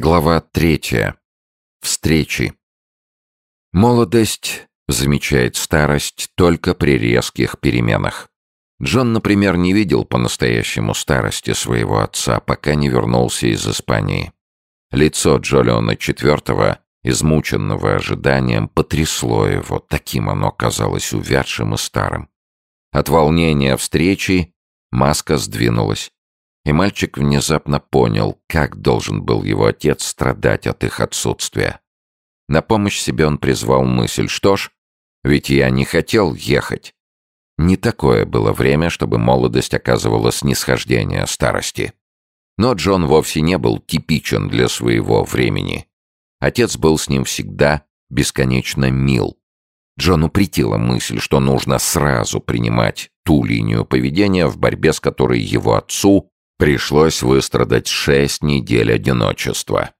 Глава третья. Встречи. Молодость замечает старость только при резких переменах. Джон, например, не видел по-настоящему старости своего отца, пока не вернулся из Испании. Лицо Джолиона IV, измученного ожиданием, потрясло его, таким оно казалось увядшим и старым. От волнения встречи маска сдвинулась и мальчик внезапно понял, как должен был его отец страдать от их отсутствия. На помощь себе он призвал мысль, что ж, ведь я не хотел ехать. Не такое было время, чтобы молодость оказывала снисхождение старости. Но Джон вовсе не был типичен для своего времени. Отец был с ним всегда бесконечно мил. Джону притила мысль, что нужно сразу принимать ту линию поведения, в борьбе с которой его отцу Пришлось выстрадать шесть недель одиночества.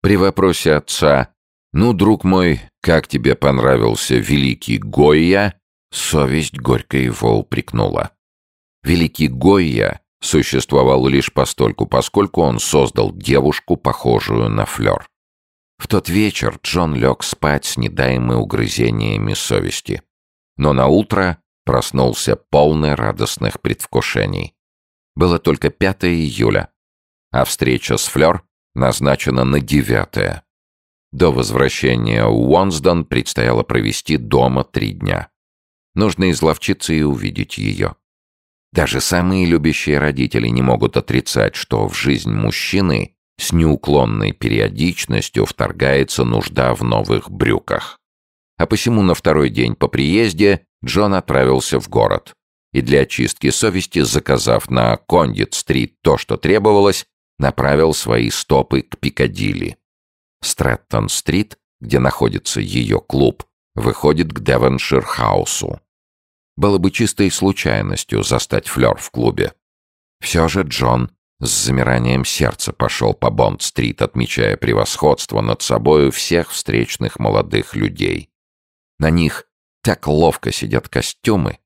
При вопросе отца «Ну, друг мой, как тебе понравился великий Гойя?» совесть горько его упрекнула. Великий Гойя существовал лишь постольку, поскольку он создал девушку, похожую на Флёр. В тот вечер Джон лег спать с недаемой угрызениями совести. Но на утро проснулся полный радостных предвкушений. Было только 5 июля, а встреча с Флёр назначена на 9. До возвращения Уонсдон предстояло провести дома три дня. Нужно изловчиться и увидеть ее. Даже самые любящие родители не могут отрицать, что в жизнь мужчины с неуклонной периодичностью вторгается нужда в новых брюках. А посему на второй день по приезде Джон отправился в город и для очистки совести, заказав на Кондит-стрит то, что требовалось, направил свои стопы к Пикадилли. Стрэттон-стрит, где находится ее клуб, выходит к Девоншир-хаусу. Было бы чистой случайностью застать Флёр в клубе. Все же Джон с замиранием сердца пошел по Бонд-стрит, отмечая превосходство над собою всех встречных молодых людей. На них так ловко сидят костюмы,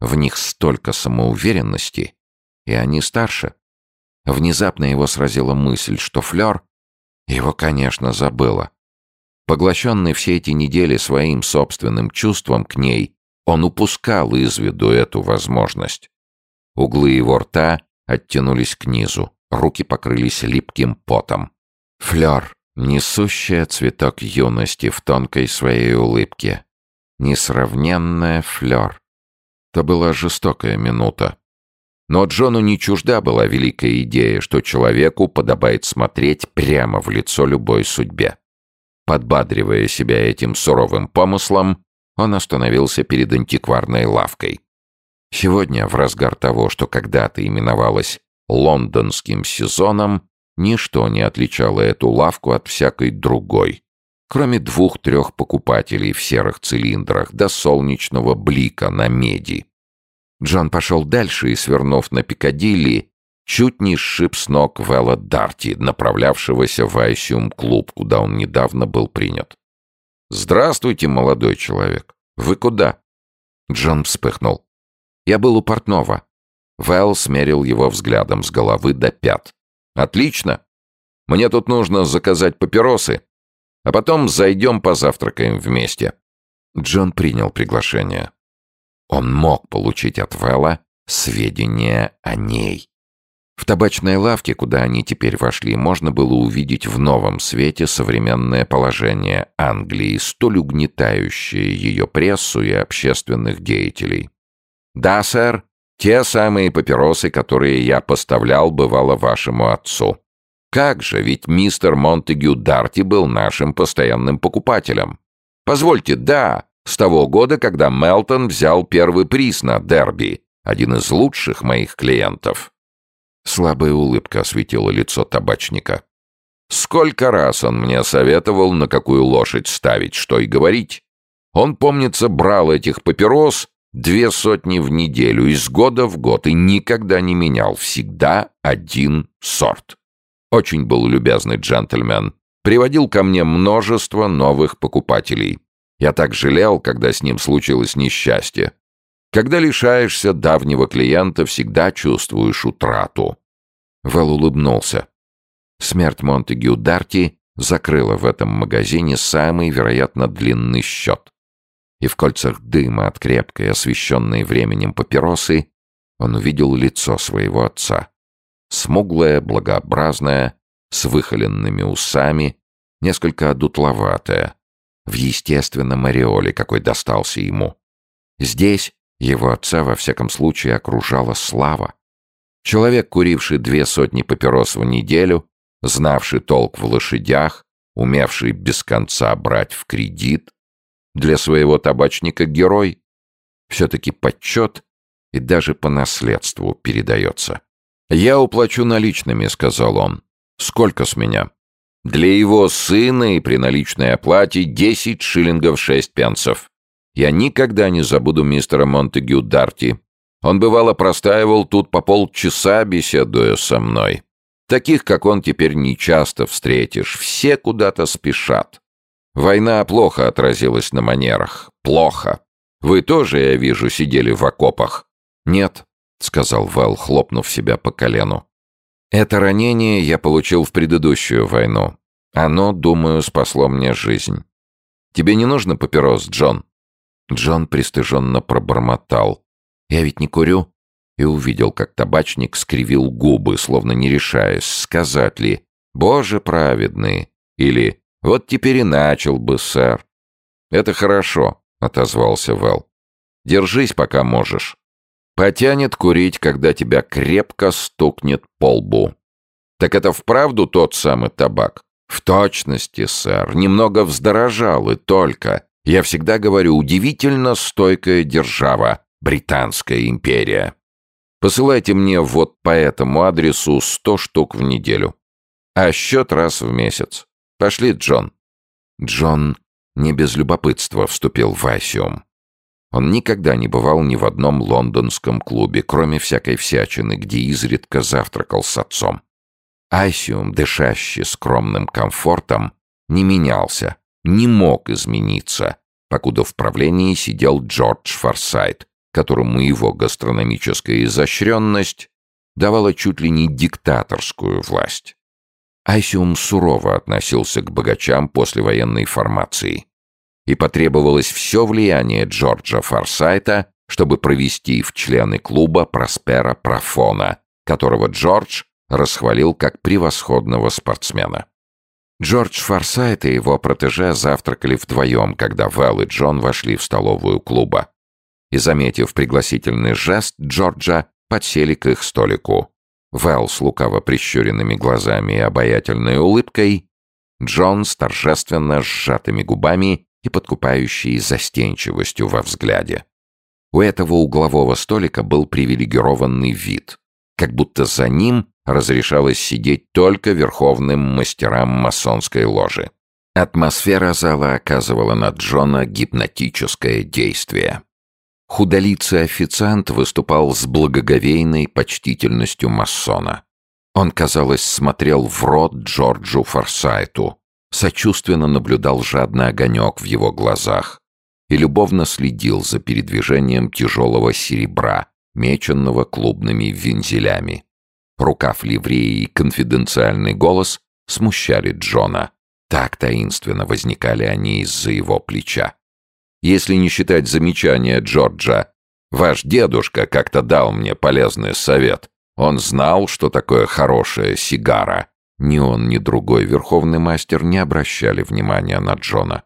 в них столько самоуверенности, и они старше. Внезапно его сразила мысль, что Флёр его, конечно, забыла. Поглощенный все эти недели своим собственным чувством к ней, он упускал из виду эту возможность. Углы его рта оттянулись к низу, руки покрылись липким потом. Флёр, несущая цветок юности в тонкой своей улыбке. Несравненная Флёр. Это была жестокая минута. Но Джону не чужда была великая идея, что человеку подобает смотреть прямо в лицо любой судьбе. Подбадривая себя этим суровым помыслом, он остановился перед антикварной лавкой. Сегодня, в разгар того, что когда-то именовалось лондонским сезоном, ничто не отличало эту лавку от всякой другой кроме двух-трех покупателей в серых цилиндрах до солнечного блика на меди. Джон пошел дальше и, свернув на Пикадилли, чуть не сшиб с ног Вэлла Дарти, направлявшегося в Айсиум-клуб, куда он недавно был принят. «Здравствуйте, молодой человек. Вы куда?» Джон вспыхнул. «Я был у портного». Вэлл смерил его взглядом с головы до пят. «Отлично. Мне тут нужно заказать папиросы а потом зайдем позавтракаем вместе». Джон принял приглашение. Он мог получить от Вэлла сведения о ней. В табачной лавке, куда они теперь вошли, можно было увидеть в новом свете современное положение Англии, столь угнетающее ее прессу и общественных деятелей. «Да, сэр, те самые папиросы, которые я поставлял, бывало, вашему отцу. Как же, ведь мистер Монтегю Дарти был нашим постоянным покупателем. Позвольте, да, с того года, когда Мелтон взял первый приз на дерби, один из лучших моих клиентов. Слабая улыбка осветила лицо табачника. Сколько раз он мне советовал, на какую лошадь ставить, что и говорить. Он, помнится, брал этих папирос две сотни в неделю из года в год и никогда не менял, всегда один сорт. Очень был любезный джентльмен. Приводил ко мне множество новых покупателей. Я так жалел, когда с ним случилось несчастье. Когда лишаешься давнего клиента, всегда чувствуешь утрату. Вэл улыбнулся. Смерть Монтегю Дарти закрыла в этом магазине самый, вероятно, длинный счет. И в кольцах дыма от крепкой, освещенной временем папиросы, он увидел лицо своего отца. Смуглое, благообразное, с выхоленными усами, несколько одутловатое, в естественном ореоле, какой достался ему. Здесь его отца, во всяком случае, окружала слава. Человек, куривший две сотни папирос в неделю, знавший толк в лошадях, умевший без конца брать в кредит, для своего табачника герой, все-таки почет и даже по наследству передается. «Я уплачу наличными», — сказал он. «Сколько с меня?» «Для его сына и при наличной оплате десять шиллингов шесть пенсов. Я никогда не забуду мистера Монтегю Дарти. Он бывало простаивал тут по полчаса, беседуя со мной. Таких, как он, теперь не часто встретишь. Все куда-то спешат. Война плохо отразилась на манерах. Плохо. Вы тоже, я вижу, сидели в окопах. Нет, сказал Вэл, хлопнув себя по колену. Это ранение я получил в предыдущую войну. Оно, думаю, спасло мне жизнь. Тебе не нужно папирос, Джон? Джон пристыженно пробормотал. «Я ведь не курю». И увидел, как табачник скривил губы, словно не решаясь, сказать ли «Боже праведный» или «Вот теперь и начал бы, сэр». «Это хорошо», — отозвался Вэл. «Держись, пока можешь. Потянет курить, когда тебя крепко стукнет по лбу». «Так это вправду тот самый табак?» «В точности, сэр. Немного вздорожал и только. Я всегда говорю, удивительно стойкая держава, Британская империя. Посылайте мне вот по этому адресу сто штук в неделю. А счет раз в месяц. Пошли, Джон. Джон не без любопытства вступил в Асиум. Он никогда не бывал ни в одном лондонском клубе, кроме всякой всячины, где изредка завтракал с отцом. Асиум, дышащий скромным комфортом, не менялся, не мог измениться, покуда в правлении сидел Джордж Форсайт, которому его гастрономическая изощренность давала чуть ли не диктаторскую власть. Айсиум сурово относился к богачам после военной формации, и потребовалось все влияние Джорджа Форсайта, чтобы провести в члены клуба Проспера Профона, которого Джордж расхвалил как превосходного спортсмена. Джордж Форсайт и его протеже завтракали вдвоем, когда Вэл и Джон вошли в столовую клуба. И, заметив пригласительный жест Джорджа, подсели к их столику. Вэл с лукаво прищуренными глазами и обаятельной улыбкой, Джон с торжественно сжатыми губами и подкупающей застенчивостью во взгляде. У этого углового столика был привилегированный вид, как будто за ним разрешалось сидеть только верховным мастерам масонской ложи. Атмосфера зала оказывала на Джона гипнотическое действие. Худолицый официант выступал с благоговейной почтительностью масона. Он, казалось, смотрел в рот Джорджу Форсайту, сочувственно наблюдал жадный огонек в его глазах и любовно следил за передвижением тяжелого серебра, меченного клубными вензелями. Рукав ливреи и конфиденциальный голос смущали Джона. Так таинственно возникали они из-за его плеча. Если не считать замечания Джорджа, «Ваш дедушка как-то дал мне полезный совет. Он знал, что такое хорошая сигара». Ни он, ни другой верховный мастер не обращали внимания на Джона.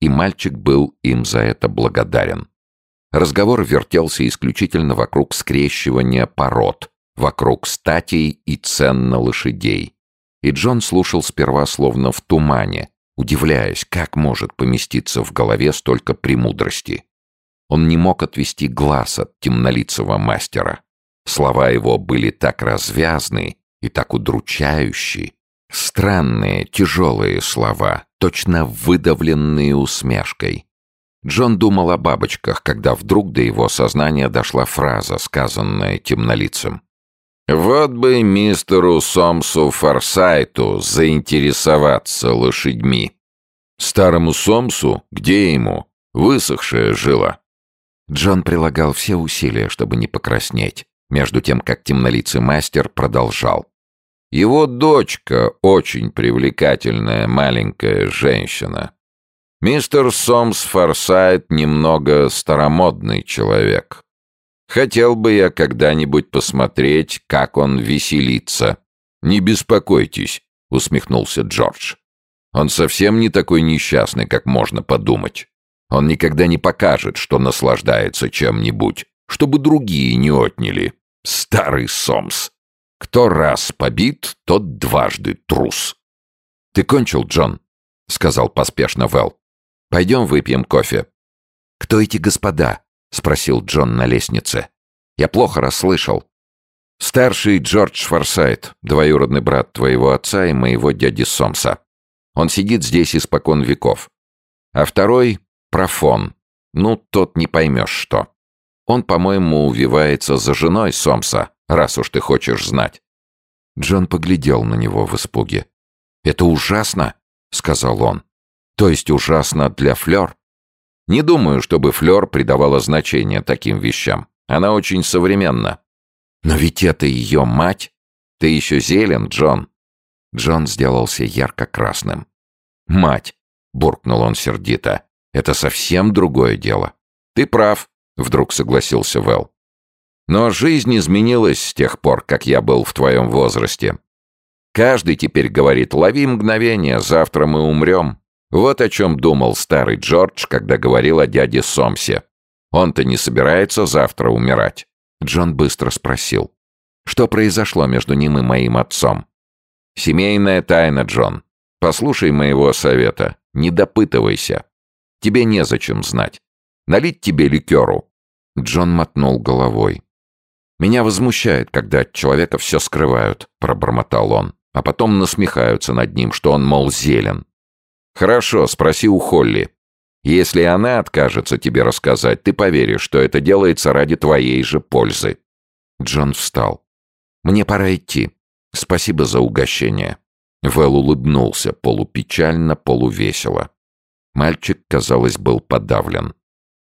И мальчик был им за это благодарен. Разговор вертелся исключительно вокруг скрещивания пород, вокруг статей и цен на лошадей. И Джон слушал сперва словно в тумане, удивляясь, как может поместиться в голове столько премудрости. Он не мог отвести глаз от темнолицего мастера. Слова его были так развязны и так удручающие. Странные, тяжелые слова, точно выдавленные усмешкой. Джон думал о бабочках, когда вдруг до его сознания дошла фраза, сказанная темнолицем. Вот бы мистеру Сомсу Форсайту заинтересоваться лошадьми. Старому Сомсу, где ему, высохшая жила. Джон прилагал все усилия, чтобы не покраснеть, между тем, как темнолицый мастер продолжал. Его дочка очень привлекательная маленькая женщина. Мистер Сомс Форсайт немного старомодный человек. Хотел бы я когда-нибудь посмотреть, как он веселится. Не беспокойтесь, усмехнулся Джордж. Он совсем не такой несчастный, как можно подумать. Он никогда не покажет, что наслаждается чем-нибудь, чтобы другие не отняли. Старый Сомс. Кто раз побит, тот дважды трус. «Ты кончил, Джон?» — сказал поспешно Вэл. «Пойдем выпьем кофе». «Кто эти господа?» — спросил Джон на лестнице. «Я плохо расслышал». «Старший Джордж Форсайт, двоюродный брат твоего отца и моего дяди Сомса. Он сидит здесь испокон веков. А второй — Профон. Ну, тот не поймешь что. Он, по-моему, увивается за женой Сомса, раз уж ты хочешь знать». Джон поглядел на него в испуге. «Это ужасно», — сказал он. «То есть ужасно для Флёр?» «Не думаю, чтобы Флёр придавала значение таким вещам. Она очень современна». «Но ведь это ее мать. Ты еще зелен, Джон». Джон сделался ярко-красным. «Мать», — буркнул он сердито, — «это совсем другое дело». «Ты прав», — вдруг согласился Вэл. Но жизнь изменилась с тех пор, как я был в твоем возрасте. Каждый теперь говорит «лови мгновение, завтра мы умрем». Вот о чем думал старый Джордж, когда говорил о дяде Сомсе. Он-то не собирается завтра умирать. Джон быстро спросил. Что произошло между ним и моим отцом? Семейная тайна, Джон. Послушай моего совета. Не допытывайся. Тебе незачем знать. Налить тебе ликеру?» Джон мотнул головой. «Меня возмущает, когда от человека все скрывают», — пробормотал он, а потом насмехаются над ним, что он, мол, зелен. «Хорошо, спроси у Холли. Если она откажется тебе рассказать, ты поверишь, что это делается ради твоей же пользы». Джон встал. «Мне пора идти. Спасибо за угощение». Вэл улыбнулся, полупечально, полувесело. Мальчик, казалось, был подавлен.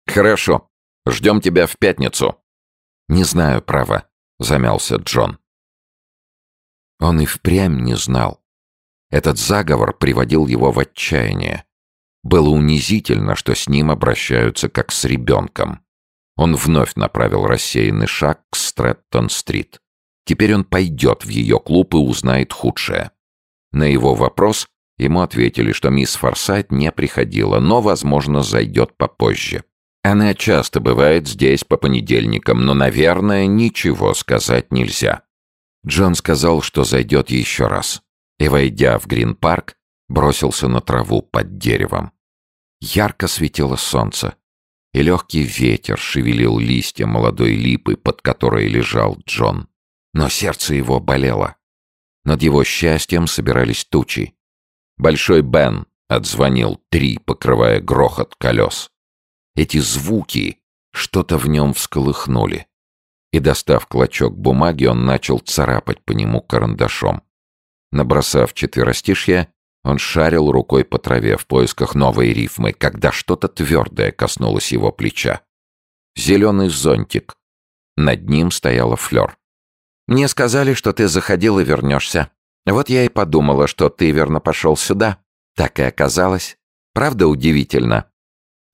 «Хорошо. Ждем тебя в пятницу». «Не знаю, право», — замялся Джон. Он и впрямь не знал. Этот заговор приводил его в отчаяние. Было унизительно, что с ним обращаются как с ребенком. Он вновь направил рассеянный шаг к Стрэттон-стрит. Теперь он пойдет в ее клуб и узнает худшее. На его вопрос ему ответили, что мисс Форсайт не приходила, но, возможно, зайдет попозже. Она часто бывает здесь по понедельникам, но, наверное, ничего сказать нельзя. Джон сказал, что зайдет еще раз. И, войдя в Грин-парк, бросился на траву под деревом. Ярко светило солнце, и легкий ветер шевелил листья молодой липы, под которой лежал Джон. Но сердце его болело. Над его счастьем собирались тучи. Большой Бен отзвонил три, покрывая грохот колес. Эти звуки что-то в нем всколыхнули. И, достав клочок бумаги, он начал царапать по нему карандашом. Набросав четверостишье, он шарил рукой по траве в поисках новой рифмы, когда что-то твердое коснулось его плеча. Зеленый зонтик. Над ним стояла флёр. «Мне сказали, что ты заходил и вернешься. Вот я и подумала, что ты верно пошел сюда. Так и оказалось. Правда удивительно?»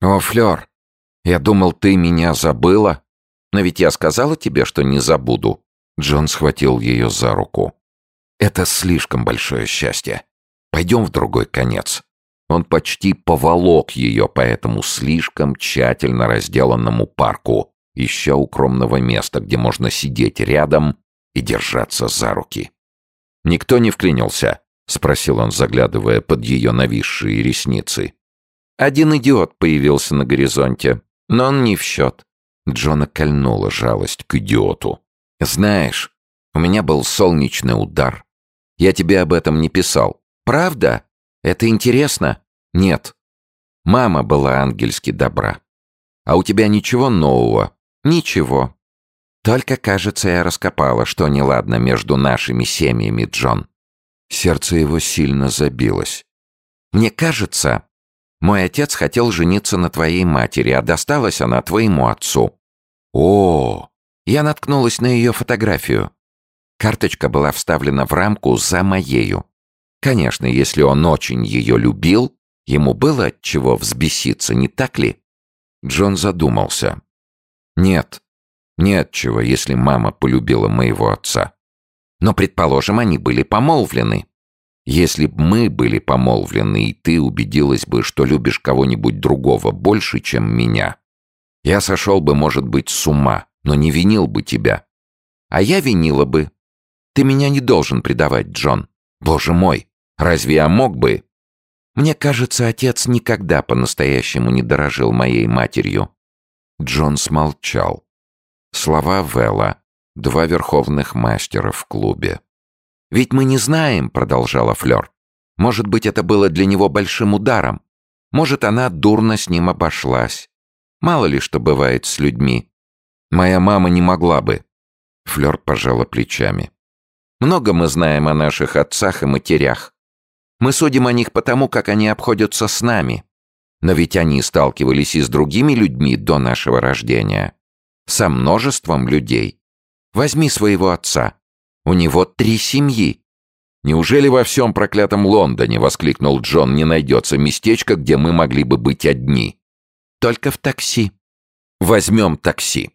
«О, Флёр, я думал, ты меня забыла. Но ведь я сказала тебе, что не забуду. Джон схватил ее за руку. Это слишком большое счастье. Пойдем в другой конец. Он почти поволок ее по этому слишком тщательно разделанному парку, ища укромного места, где можно сидеть рядом и держаться за руки. «Никто не вклинился?» — спросил он, заглядывая под ее нависшие ресницы. «Один идиот появился на горизонте. Но он не в счет. Джона кольнула жалость к идиоту. «Знаешь, у меня был солнечный удар. Я тебе об этом не писал. Правда? Это интересно? Нет. Мама была ангельски добра. А у тебя ничего нового? Ничего. Только, кажется, я раскопала, что неладно между нашими семьями, Джон. Сердце его сильно забилось. Мне кажется, мой отец хотел жениться на твоей матери, а досталась она твоему отцу. О, я наткнулась на ее фотографию. Карточка была вставлена в рамку за моею. Конечно, если он очень ее любил, ему было от чего взбеситься, не так ли? Джон задумался. Нет, нет чего, если мама полюбила моего отца. Но, предположим, они были помолвлены. Если б мы были помолвлены, и ты убедилась бы, что любишь кого-нибудь другого больше, чем меня, я сошел бы, может быть, с ума, но не винил бы тебя. А я винила бы. Ты меня не должен предавать, Джон. Боже мой, разве я мог бы? Мне кажется, отец никогда по-настоящему не дорожил моей матерью. Джон смолчал. Слова Вэлла, два верховных мастера в клубе. «Ведь мы не знаем», — продолжала Флёр. «Может быть, это было для него большим ударом. Может, она дурно с ним обошлась. Мало ли что бывает с людьми. Моя мама не могла бы». Флёр пожала плечами. «Много мы знаем о наших отцах и матерях. Мы судим о них потому, как они обходятся с нами. Но ведь они сталкивались и с другими людьми до нашего рождения. Со множеством людей. Возьми своего отца. У него три семьи. «Неужели во всем проклятом Лондоне, — воскликнул Джон, — не найдется местечко, где мы могли бы быть одни?» «Только в такси. Возьмем такси».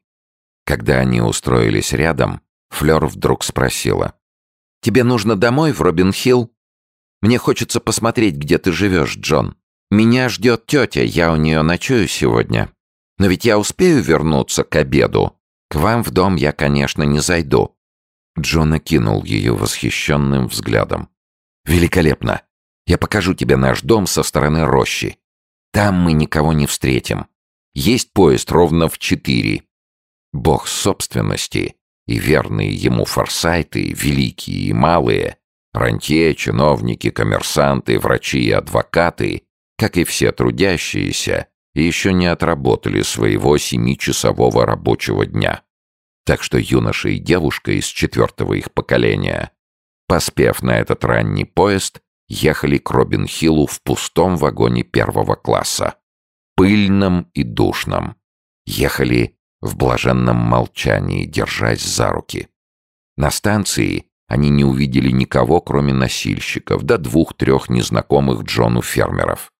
Когда они устроились рядом, Флёр вдруг спросила. «Тебе нужно домой, в Робин-Хилл?» Мне хочется посмотреть, где ты живешь, Джон. Меня ждет тетя, я у нее ночую сегодня. Но ведь я успею вернуться к обеду. К вам в дом я, конечно, не зайду». Джон окинул ее восхищенным взглядом. «Великолепно! Я покажу тебе наш дом со стороны рощи. Там мы никого не встретим. Есть поезд ровно в четыре. Бог собственности и верные ему форсайты, великие и малые, Рантье, чиновники, коммерсанты, врачи и адвокаты, как и все трудящиеся, еще не отработали своего семичасового рабочего дня. Так что юноша и девушка из четвертого их поколения, поспев на этот ранний поезд, ехали к Робин-Хиллу в пустом вагоне первого класса. Пыльном и душном. Ехали в блаженном молчании, держась за руки. На станции они не увидели никого, кроме носильщиков, да двух-трех незнакомых Джону фермеров.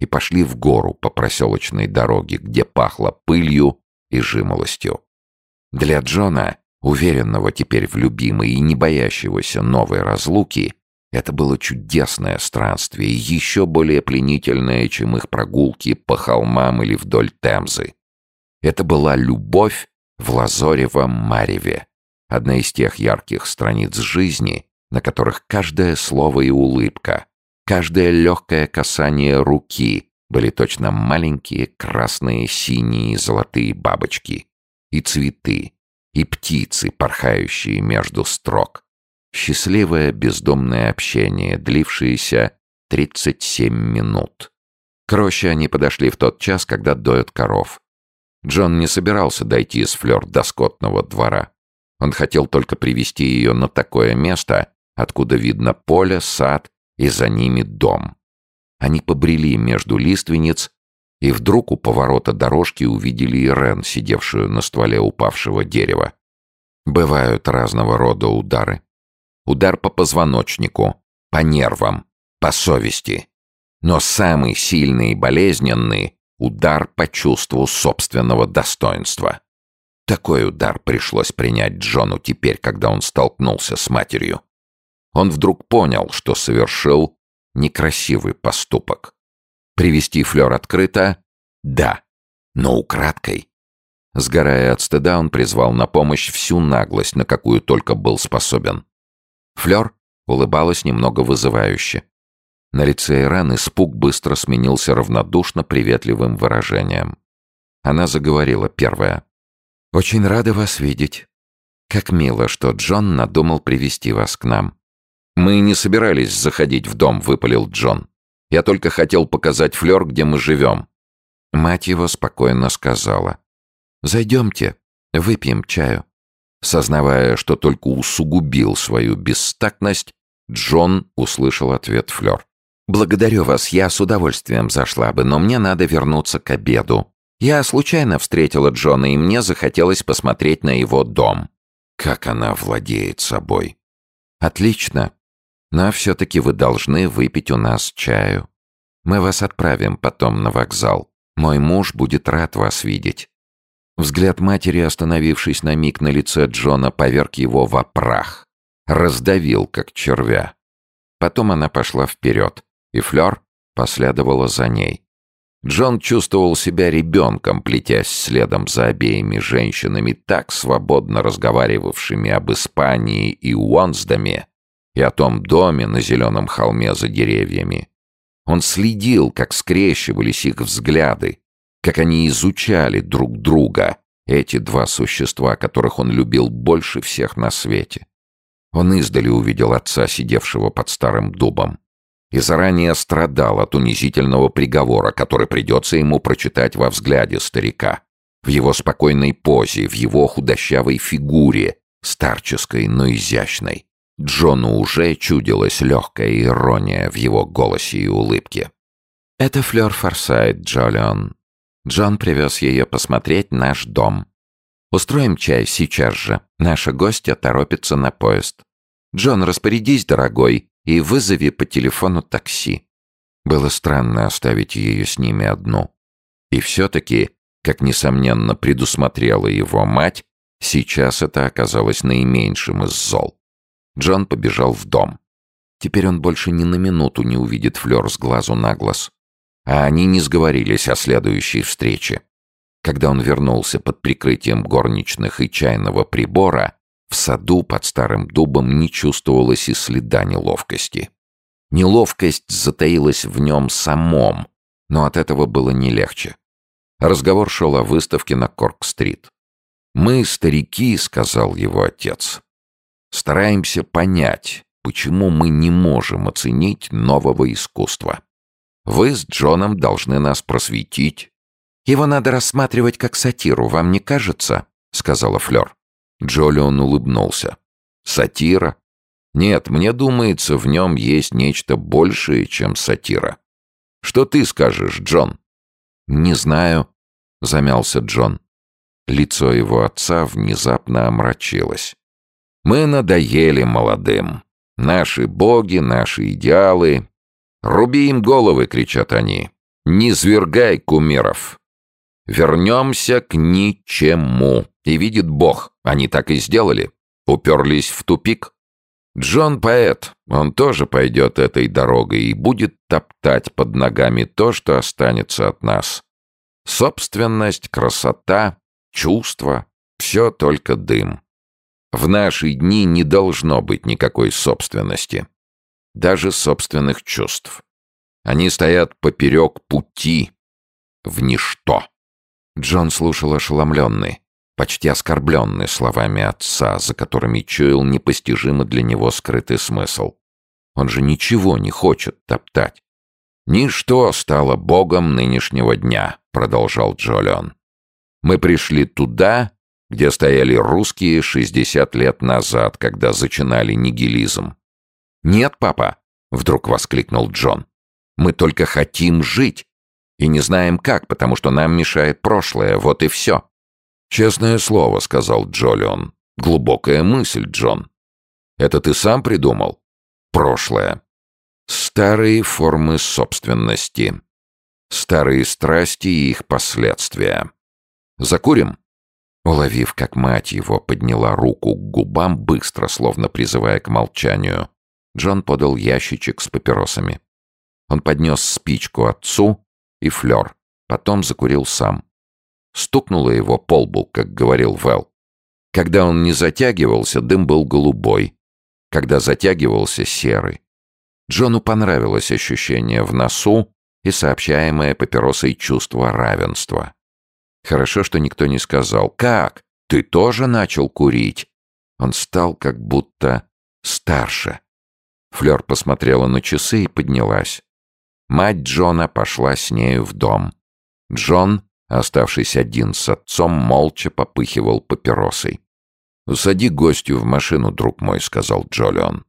И пошли в гору по проселочной дороге, где пахло пылью и жимолостью. Для Джона, уверенного теперь в любимой и не боящегося новой разлуки, это было чудесное странствие, еще более пленительное, чем их прогулки по холмам или вдоль Темзы. Это была любовь в Лазоревом Мареве, Одна из тех ярких страниц жизни, на которых каждое слово и улыбка, каждое легкое касание руки были точно маленькие красные, синие и золотые бабочки. И цветы, и птицы, порхающие между строк. Счастливое бездомное общение, длившееся 37 минут. К роще они подошли в тот час, когда доят коров. Джон не собирался дойти с флёр до скотного двора. Он хотел только привести ее на такое место, откуда видно поле, сад и за ними дом. Они побрели между лиственниц, и вдруг у поворота дорожки увидели Ирен, сидевшую на стволе упавшего дерева. Бывают разного рода удары. Удар по позвоночнику, по нервам, по совести. Но самый сильный и болезненный — удар по чувству собственного достоинства. Такой удар пришлось принять Джону теперь, когда он столкнулся с матерью. Он вдруг понял, что совершил некрасивый поступок. Привести Флёр открыто? Да, но украдкой. Сгорая от стыда, он призвал на помощь всю наглость, на какую только был способен. Флёр улыбалась немного вызывающе. На лице Иран испуг быстро сменился равнодушно приветливым выражением. Она заговорила первая. «Очень рада вас видеть. Как мило, что Джон надумал привести вас к нам». «Мы не собирались заходить в дом», — выпалил Джон. «Я только хотел показать Флёр, где мы живем». Мать его спокойно сказала. «Зайдемте, выпьем чаю». Сознавая, что только усугубил свою бестактность, Джон услышал ответ Флёр. «Благодарю вас, я с удовольствием зашла бы, но мне надо вернуться к обеду. Я случайно встретила Джона, и мне захотелось посмотреть на его дом. Как она владеет собой. «Отлично. Но все-таки вы должны выпить у нас чаю. Мы вас отправим потом на вокзал. Мой муж будет рад вас видеть». Взгляд матери, остановившись на миг на лице Джона, поверг его во прах. Раздавил, как червя. Потом она пошла вперед, и Флёр последовала за ней. Джон чувствовал себя ребенком, плетясь следом за обеими женщинами, так свободно разговаривавшими об Испании и Уонсдаме, и о том доме на зеленом холме за деревьями. Он следил, как скрещивались их взгляды, как они изучали друг друга, эти два существа, которых он любил больше всех на свете. Он издали увидел отца, сидевшего под старым дубом и заранее страдал от унизительного приговора, который придется ему прочитать во взгляде старика, в его спокойной позе, в его худощавой фигуре, старческой, но изящной. Джону уже чудилась легкая ирония в его голосе и улыбке. «Это Флёр Форсайт, Джолион. Джон привез ее посмотреть наш дом. Устроим чай сейчас же. Наша гостья торопится на поезд. Джон, распорядись, дорогой, и вызови по телефону такси. Было странно оставить ее с ними одну. И все-таки, как несомненно предусмотрела его мать, сейчас это оказалось наименьшим из зол. Джон побежал в дом. Теперь он больше ни на минуту не увидит Флёр с глазу на глаз. А они не сговорились о следующей встрече. Когда он вернулся под прикрытием горничных и чайного прибора, в саду под старым дубом не чувствовалось и следа неловкости. Неловкость затаилась в нем самом, но от этого было не легче. Разговор шел о выставке на Корк-стрит. «Мы, старики», — сказал его отец, — «стараемся понять, почему мы не можем оценить нового искусства. Вы с Джоном должны нас просветить». «Его надо рассматривать как сатиру, вам не кажется?» — сказала Флёр. Джолион улыбнулся. «Сатира? Нет, мне думается, в нем есть нечто большее, чем сатира. Что ты скажешь, Джон?» «Не знаю», — замялся Джон. Лицо его отца внезапно омрачилось. «Мы надоели молодым. Наши боги, наши идеалы. Руби им головы!» — кричат они. «Не свергай кумиров! Вернемся к ничему!» И видит Бог, они так и сделали. Уперлись в тупик. Джон поэт, он тоже пойдет этой дорогой и будет топтать под ногами то, что останется от нас. Собственность, красота, чувства — все только дым. В наши дни не должно быть никакой собственности. Даже собственных чувств. Они стоят поперек пути, в ничто. Джон слушал ошеломленный почти оскорбленный словами отца, за которыми чуял непостижимо для него скрытый смысл. Он же ничего не хочет топтать. «Ничто стало богом нынешнего дня», — продолжал Джолион. «Мы пришли туда, где стояли русские 60 лет назад, когда зачинали нигилизм». «Нет, папа», — вдруг воскликнул Джон. «Мы только хотим жить. И не знаем как, потому что нам мешает прошлое, вот и все». «Честное слово», — сказал Джолион. «Глубокая мысль, Джон. Это ты сам придумал?» «Прошлое. Старые формы собственности. Старые страсти и их последствия. Закурим?» Уловив, как мать его подняла руку к губам, быстро, словно призывая к молчанию, Джон подал ящичек с папиросами. Он поднес спичку отцу и флер, потом закурил сам стукнуло его по лбу, как говорил Вэл. Когда он не затягивался, дым был голубой. Когда затягивался — серый. Джону понравилось ощущение в носу и сообщаемое папиросой чувство равенства. Хорошо, что никто не сказал «Как? Ты тоже начал курить?» Он стал как будто старше. Флёр посмотрела на часы и поднялась. Мать Джона пошла с нею в дом. Джон Оставшись один с отцом, молча попыхивал папиросой. «Усади гостью в машину, друг мой», — сказал Джолион.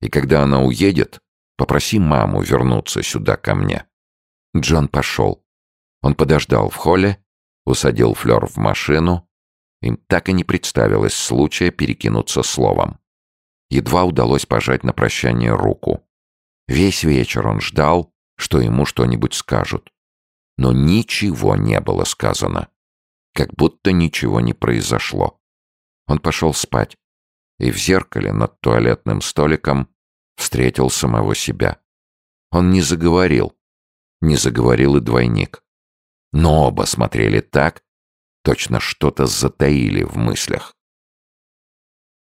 «И когда она уедет, попроси маму вернуться сюда ко мне». Джон пошел. Он подождал в холле, усадил Флёр в машину. Им так и не представилось случая перекинуться словом. Едва удалось пожать на прощание руку. Весь вечер он ждал, что ему что-нибудь скажут. Но ничего не было сказано. Как будто ничего не произошло. Он пошел спать и в зеркале над туалетным столиком встретил самого себя. Он не заговорил. Не заговорил и двойник. Но оба смотрели так, точно что-то затаили в мыслях.